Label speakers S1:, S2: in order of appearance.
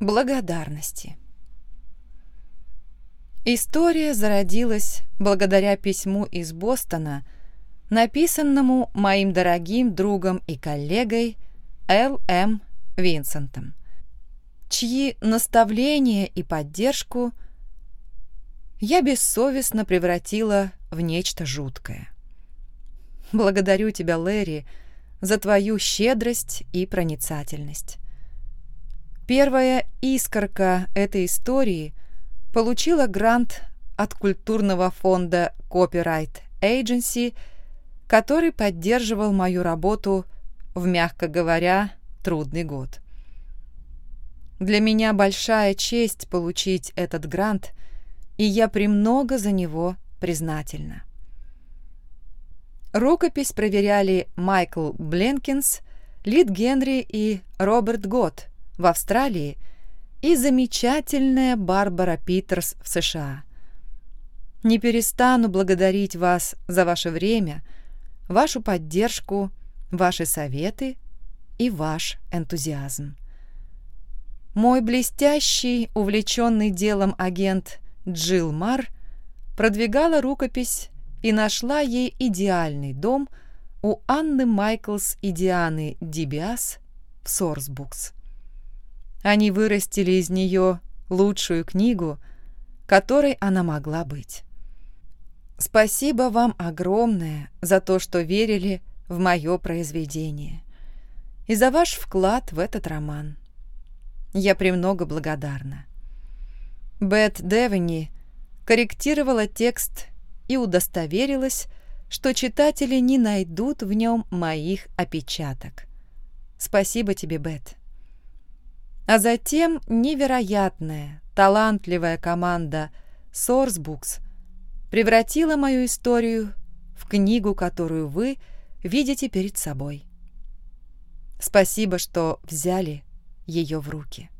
S1: Благодарности. История зародилась благодаря письму из Бостона, написанному моим дорогим другом и коллегой Л. М. Винсентом, чьи наставления и поддержку я бессовестно превратила в нечто жуткое. Благодарю тебя, Лэри, за твою щедрость и проницательность. Первая искорка этой истории получила грант от культурного фонда Copyright Agency, который поддерживал мою работу в, мягко говоря, трудный год. Для меня большая честь получить этот грант, и я премного за него признательна. Рукопись проверяли Майкл Бленкинс, Лид Генри и Роберт Гott в Австралии и замечательная Барбара Питерс в США. Не перестану благодарить вас за ваше время, вашу поддержку, ваши советы и ваш энтузиазм. Мой блестящий, увлеченный делом агент Джилл Мар продвигала рукопись и нашла ей идеальный дом у Анны Майклс и Дианы Дибиас в Сорсбукс. Они вырастили из нее лучшую книгу, которой она могла быть. Спасибо вам огромное за то, что верили в мое произведение и за ваш вклад в этот роман. Я премного благодарна. Бет Девани корректировала текст и удостоверилась, что читатели не найдут в нем моих опечаток. Спасибо тебе, Бет. А затем невероятная, талантливая команда Sourcebooks превратила мою историю в книгу, которую вы видите перед собой. Спасибо, что взяли ее в руки.